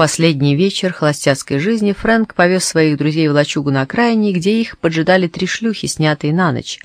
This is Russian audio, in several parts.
последний вечер холостяцкой жизни Фрэнк повез своих друзей в лачугу на окраине, где их поджидали три шлюхи, снятые на ночь.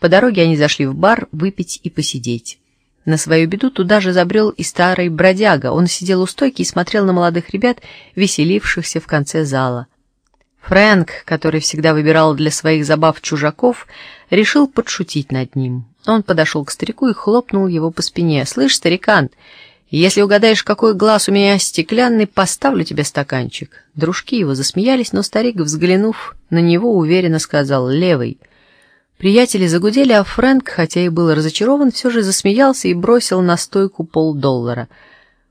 По дороге они зашли в бар выпить и посидеть. На свою беду туда же забрел и старый бродяга. Он сидел у стойки и смотрел на молодых ребят, веселившихся в конце зала. Фрэнк, который всегда выбирал для своих забав чужаков, решил подшутить над ним. Он подошел к старику и хлопнул его по спине. «Слышь, старикан, если угадаешь, какой глаз у меня стеклянный, поставлю тебе стаканчик». Дружки его засмеялись, но старик, взглянув на него, уверенно сказал «левый». Приятели загудели, а Фрэнк, хотя и был разочарован, все же засмеялся и бросил на стойку полдоллара.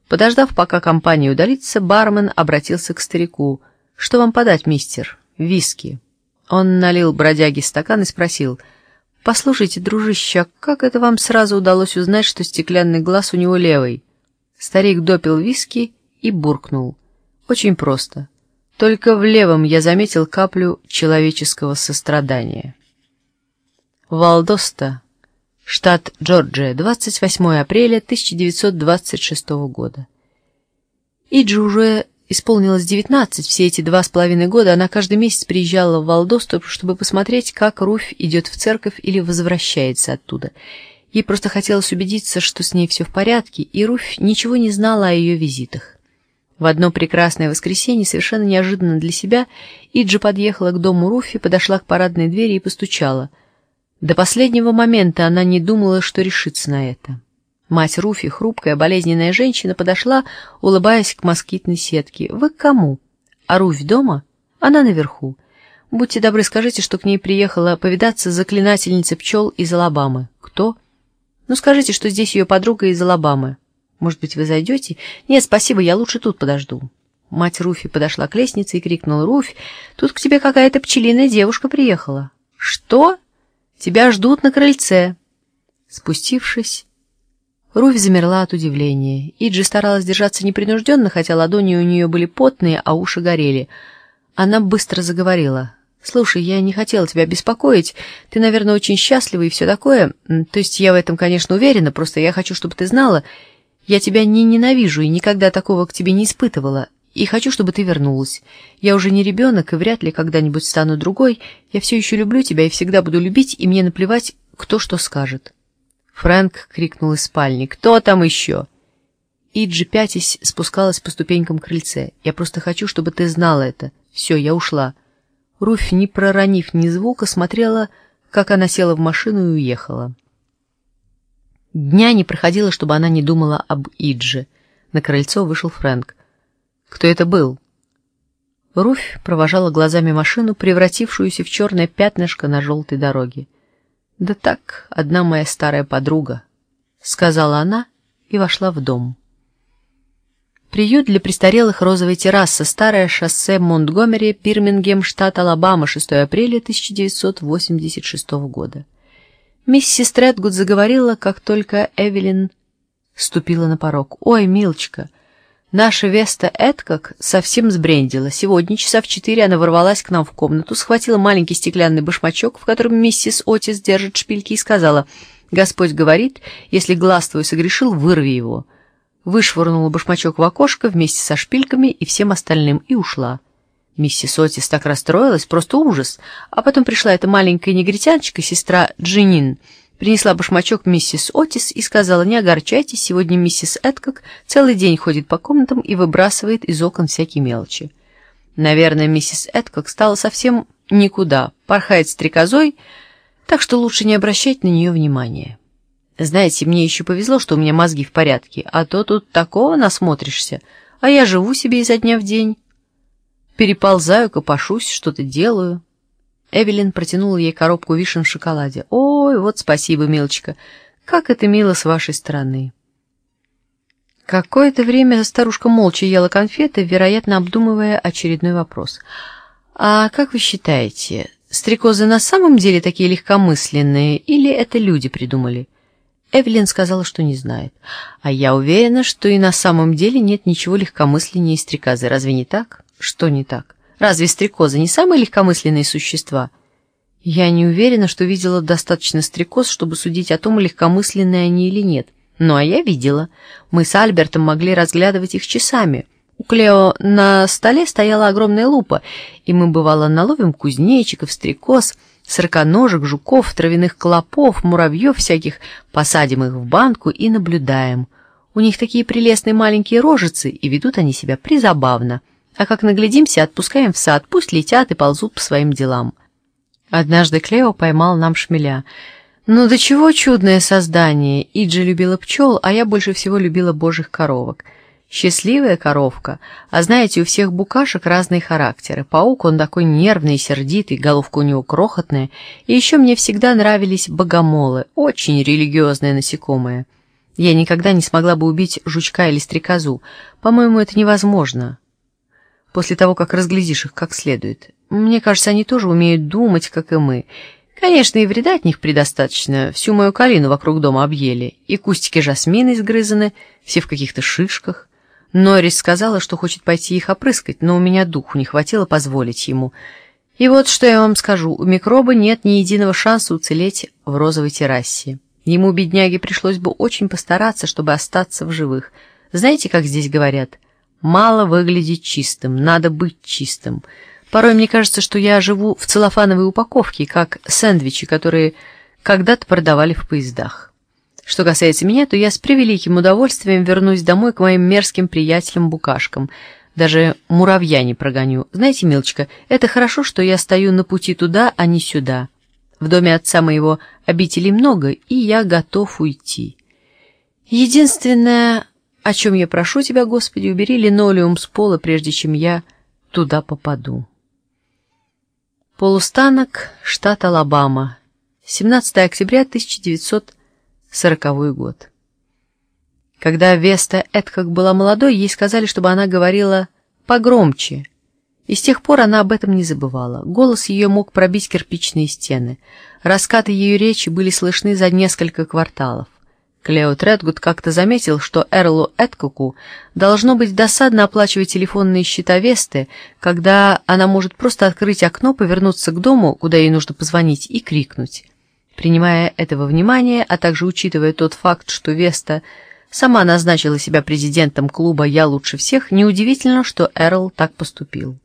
Подождав, пока компания удалится, бармен обратился к старику. «Что вам подать, мистер? Виски». Он налил бродяге стакан и спросил. «Послушайте, дружище, а как это вам сразу удалось узнать, что стеклянный глаз у него левый?» Старик допил виски и буркнул. «Очень просто. Только в левом я заметил каплю человеческого сострадания». Валдоста, штат Джорджия, 28 апреля 1926 года. Иджи уже исполнилось 19, все эти два с половиной года она каждый месяц приезжала в Валдосту, чтобы посмотреть, как Руфь идет в церковь или возвращается оттуда. Ей просто хотелось убедиться, что с ней все в порядке, и Руфь ничего не знала о ее визитах. В одно прекрасное воскресенье, совершенно неожиданно для себя, Иджи подъехала к дому Руфи, подошла к парадной двери и постучала — до последнего момента она не думала, что решится на это. Мать Руфи, хрупкая, болезненная женщина, подошла, улыбаясь к москитной сетке. «Вы к кому?» «А Руфь дома?» «Она наверху. Будьте добры, скажите, что к ней приехала повидаться заклинательница пчел из Алабамы». «Кто?» «Ну, скажите, что здесь ее подруга из Алабамы. Может быть, вы зайдете?» «Нет, спасибо, я лучше тут подожду». Мать Руфи подошла к лестнице и крикнула. «Руфь, тут к тебе какая-то пчелиная девушка приехала». «Что?» Тебя ждут на крыльце. Спустившись, Руфь замерла от удивления. Иджи старалась держаться непринужденно, хотя ладони у нее были потные, а уши горели. Она быстро заговорила. «Слушай, я не хотела тебя беспокоить. Ты, наверное, очень счастлива и все такое. То есть я в этом, конечно, уверена, просто я хочу, чтобы ты знала. Я тебя не ненавижу и никогда такого к тебе не испытывала. И хочу, чтобы ты вернулась. Я уже не ребенок и вряд ли когда-нибудь стану другой. Я все еще люблю тебя и всегда буду любить, и мне наплевать, кто что скажет». Фрэнк крикнул из спальни. «Кто там еще?» Иджи, пятясь, спускалась по ступенькам крыльце. «Я просто хочу, чтобы ты знала это. Все, я ушла». Руфь, не проронив ни звука, смотрела, как она села в машину и уехала. Дня не проходило, чтобы она не думала об Идже. На крыльцо вышел Фрэнк. Кто это был? Руфь провожала глазами машину, превратившуюся в черное пятнышко на желтой дороге. «Да так, одна моя старая подруга», — сказала она и вошла в дом. Приют для престарелых «Розовая терраса», старое шоссе Монтгомери, Пирмингем, штат Алабама, 6 апреля 1986 года. Миссис Тредгуд заговорила, как только Эвелин ступила на порог. «Ой, милочка!» Наша Веста Эдкак совсем сбрендила. Сегодня часа в четыре она ворвалась к нам в комнату, схватила маленький стеклянный башмачок, в котором миссис Отис держит шпильки, и сказала, «Господь говорит, если глаз твой согрешил, вырви его». Вышвырнула башмачок в окошко вместе со шпильками и всем остальным и ушла. Миссис Отис так расстроилась, просто ужас. А потом пришла эта маленькая негритяночка, сестра Джинин, принесла башмачок миссис Отис и сказала, не огорчайтесь, сегодня миссис Эдкок целый день ходит по комнатам и выбрасывает из окон всякие мелочи. Наверное, миссис Эдкок стала совсем никуда, порхает стрекозой, так что лучше не обращать на нее внимания. Знаете, мне еще повезло, что у меня мозги в порядке, а то тут такого насмотришься, а я живу себе изо дня в день. Переползаю, копошусь, что-то делаю. Эвелин протянула ей коробку вишен в шоколаде. «Ой, вот спасибо, милочка. Как это мило с вашей стороны!» Какое-то время старушка молча ела конфеты, вероятно, обдумывая очередной вопрос. «А как вы считаете, стрекозы на самом деле такие легкомысленные, или это люди придумали?» Эвелин сказала, что не знает. «А я уверена, что и на самом деле нет ничего легкомысленнее стрекозы. Разве не так? Что не так?» Разве стрекозы не самые легкомысленные существа? Я не уверена, что видела достаточно стрекоз, чтобы судить о том, легкомысленные они или нет. Ну, а я видела. Мы с Альбертом могли разглядывать их часами. У Клео на столе стояла огромная лупа, и мы, бывало, наловим кузнечиков, стрекоз, сороконожек, жуков, травяных клопов, муравьев всяких, посадим их в банку и наблюдаем. У них такие прелестные маленькие рожицы, и ведут они себя призабавно. А как наглядимся, отпускаем в сад, пусть летят и ползут по своим делам. Однажды Клео поймал нам шмеля. Ну до чего чудное создание! Иджи любила пчел, а я больше всего любила божьих коровок. Счастливая коровка. А знаете, у всех букашек разные характеры. Паук, он такой нервный и сердитый, головка у него крохотная. И еще мне всегда нравились богомолы, очень религиозные насекомые. Я никогда не смогла бы убить жучка или стрекозу. По-моему, это невозможно. После того, как разглядишь их как следует. Мне кажется, они тоже умеют думать, как и мы. Конечно, и вреда от них предостаточно. Всю мою калину вокруг дома объели. И кустики жасмина изгрызаны, все в каких-то шишках. Норрис сказала, что хочет пойти их опрыскать, но у меня духу не хватило позволить ему. И вот что я вам скажу, у микроба нет ни единого шанса уцелеть в розовой террасе. Ему, бедняге, пришлось бы очень постараться, чтобы остаться в живых. Знаете, как здесь говорят? Мало выглядеть чистым, надо быть чистым. Порой мне кажется, что я живу в целлофановой упаковке, как сэндвичи, которые когда-то продавали в поездах. Что касается меня, то я с превеликим удовольствием вернусь домой к моим мерзким приятелям-букашкам. Даже муравья не прогоню. Знаете, Милочка, это хорошо, что я стою на пути туда, а не сюда. В доме отца моего обителей много, и я готов уйти. Единственное, о чем я прошу тебя, Господи, убери линолеум с пола, прежде чем я туда попаду. Полустанок, штат Алабама, 17 октября 1900 сороковой год. Когда Веста Эдхак была молодой, ей сказали, чтобы она говорила погромче, и с тех пор она об этом не забывала. Голос ее мог пробить кирпичные стены. Раскаты ее речи были слышны за несколько кварталов. Клео Тредгуд как-то заметил, что Эрлу Эдкоку должно быть досадно оплачивать телефонные счета Весты, когда она может просто открыть окно, повернуться к дому, куда ей нужно позвонить, и крикнуть. Принимая этого внимания, а также учитывая тот факт, что Веста сама назначила себя президентом клуба «Я лучше всех», неудивительно, что Эрл так поступил.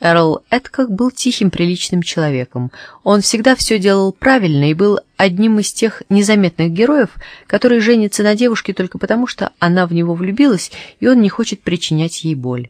Эрл Эдкок был тихим, приличным человеком. Он всегда все делал правильно и был одним из тех незаметных героев, которые женятся на девушке только потому, что она в него влюбилась, и он не хочет причинять ей боль.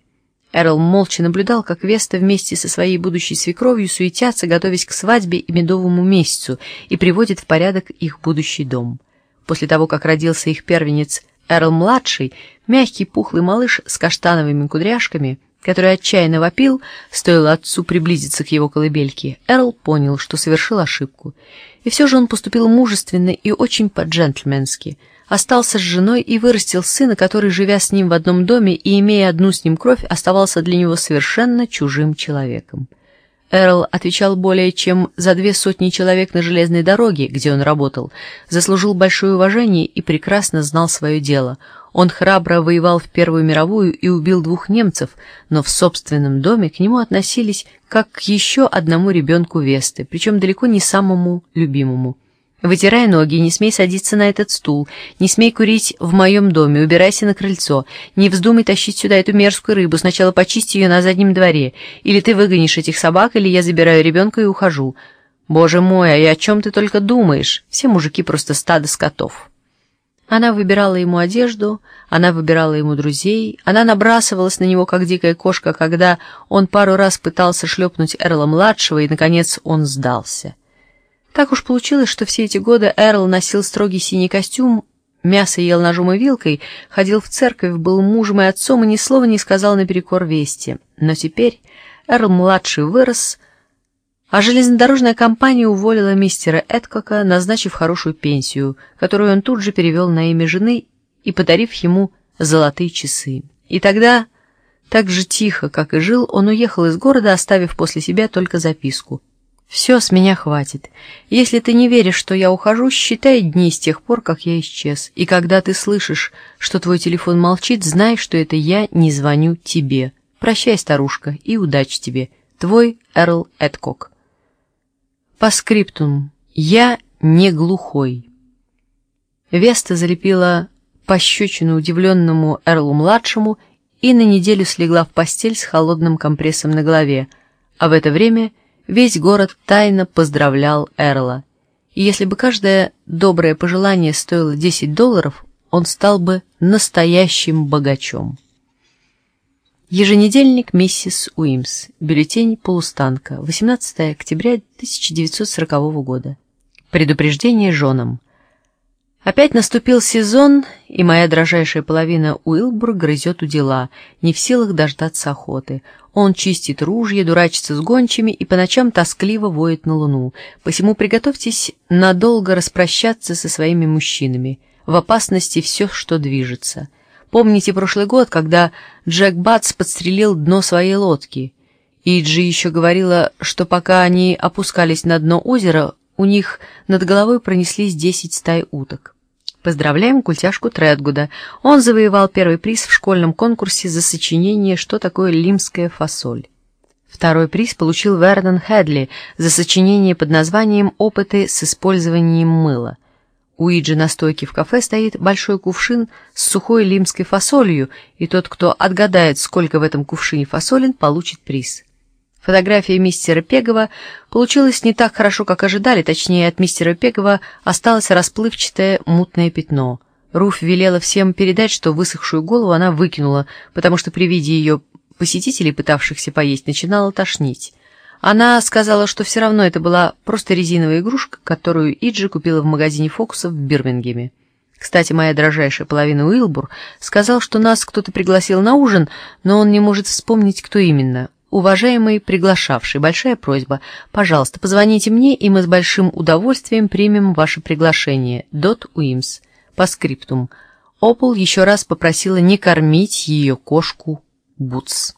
Эрл молча наблюдал, как Веста вместе со своей будущей свекровью суетятся, готовясь к свадьбе и медовому месяцу, и приводит в порядок их будущий дом. После того, как родился их первенец Эрл-младший, мягкий пухлый малыш с каштановыми кудряшками, который отчаянно вопил, стоило отцу приблизиться к его колыбельке, Эрл понял, что совершил ошибку. И все же он поступил мужественно и очень по-джентльменски — остался с женой и вырастил сына, который, живя с ним в одном доме и имея одну с ним кровь, оставался для него совершенно чужим человеком. Эрл отвечал более чем за две сотни человек на железной дороге, где он работал, заслужил большое уважение и прекрасно знал свое дело. Он храбро воевал в Первую мировую и убил двух немцев, но в собственном доме к нему относились как к еще одному ребенку Весты, причем далеко не самому любимому. Вытирай ноги, не смей садиться на этот стул, не смей курить в моем доме, убирайся на крыльцо, не вздумай тащить сюда эту мерзкую рыбу, сначала почисти ее на заднем дворе, или ты выгонишь этих собак, или я забираю ребенка и ухожу. Боже мой, а и о чем ты только думаешь? Все мужики просто стадо скотов». Она выбирала ему одежду, она выбирала ему друзей, она набрасывалась на него, как дикая кошка, когда он пару раз пытался шлепнуть Эрла-младшего, и, наконец, он сдался. Так уж получилось, что все эти годы Эрл носил строгий синий костюм, мясо ел ножом и вилкой, ходил в церковь, был мужем и отцом и ни слова не сказал наперекор вести. Но теперь Эрл-младший вырос, а железнодорожная компания уволила мистера Эдкока, назначив хорошую пенсию, которую он тут же перевел на имя жены и подарив ему золотые часы. И тогда, так же тихо, как и жил, он уехал из города, оставив после себя только записку — все, с меня хватит. Если ты не веришь, что я ухожу, считай дни с тех пор, как я исчез. И когда ты слышишь, что твой телефон молчит, знай, что это я не звоню тебе. Прощай, старушка, и удачи тебе. Твой Эрл Эдкок. По скриптум. Я не глухой. Веста залепила пощечину удивленному Эрлу-младшему и на неделю слегла в постель с холодным компрессом на голове, а в это время весь город тайно поздравлял Эрла. И если бы каждое доброе пожелание стоило 10 долларов, он стал бы настоящим богачом. Еженедельник «Миссис Уимс», бюллетень «Полустанка», 18 октября 1940 года. Предупреждение женам. Опять наступил сезон, и моя дрожайшая половина Уилбур грызет у дела, не в силах дождаться охоты. Он чистит ружья, дурачится с гончими и по ночам тоскливо воет на луну. Посему приготовьтесь надолго распрощаться со своими мужчинами. В опасности все, что движется. Помните прошлый год, когда Джек Батс подстрелил дно своей лодки? Иджи еще говорила, что пока они опускались на дно озера, у них над головой пронеслись десять стай уток. Поздравляем культяшку Тредгуда. Он завоевал первый приз в школьном конкурсе за сочинение «Что такое лимская фасоль». Второй приз получил Вернон Хедли за сочинение под названием «Опыты с использованием мыла». У Иджи на стойке в кафе стоит большой кувшин с сухой лимской фасолью, и тот, кто отгадает, сколько в этом кувшине фасолин, получит приз. Фотография мистера Пегова получилась не так хорошо, как ожидали, точнее, от мистера Пегова осталось расплывчатое мутное пятно. Руф велела всем передать, что высохшую голову она выкинула, потому что при виде ее посетителей, пытавшихся поесть, начинала тошнить. Она сказала, что все равно это была просто резиновая игрушка, которую Иджи купила в магазине фокусов в Бирмингеме. Кстати, моя дрожайшая половина Уилбур сказал, что нас кто-то пригласил на ужин, но он не может вспомнить, кто именно. Уважаемый приглашавший, большая просьба, пожалуйста, позвоните мне, и мы с большим удовольствием примем ваше приглашение. Дот Уимс. По скриптум. Опол еще раз попросила не кормить ее кошку Бутс.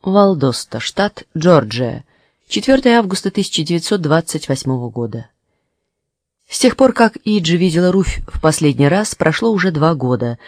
Валдоста, штат Джорджия. 4 августа 1928 года. С тех пор, как Иджи видела Руфь в последний раз, прошло уже два года.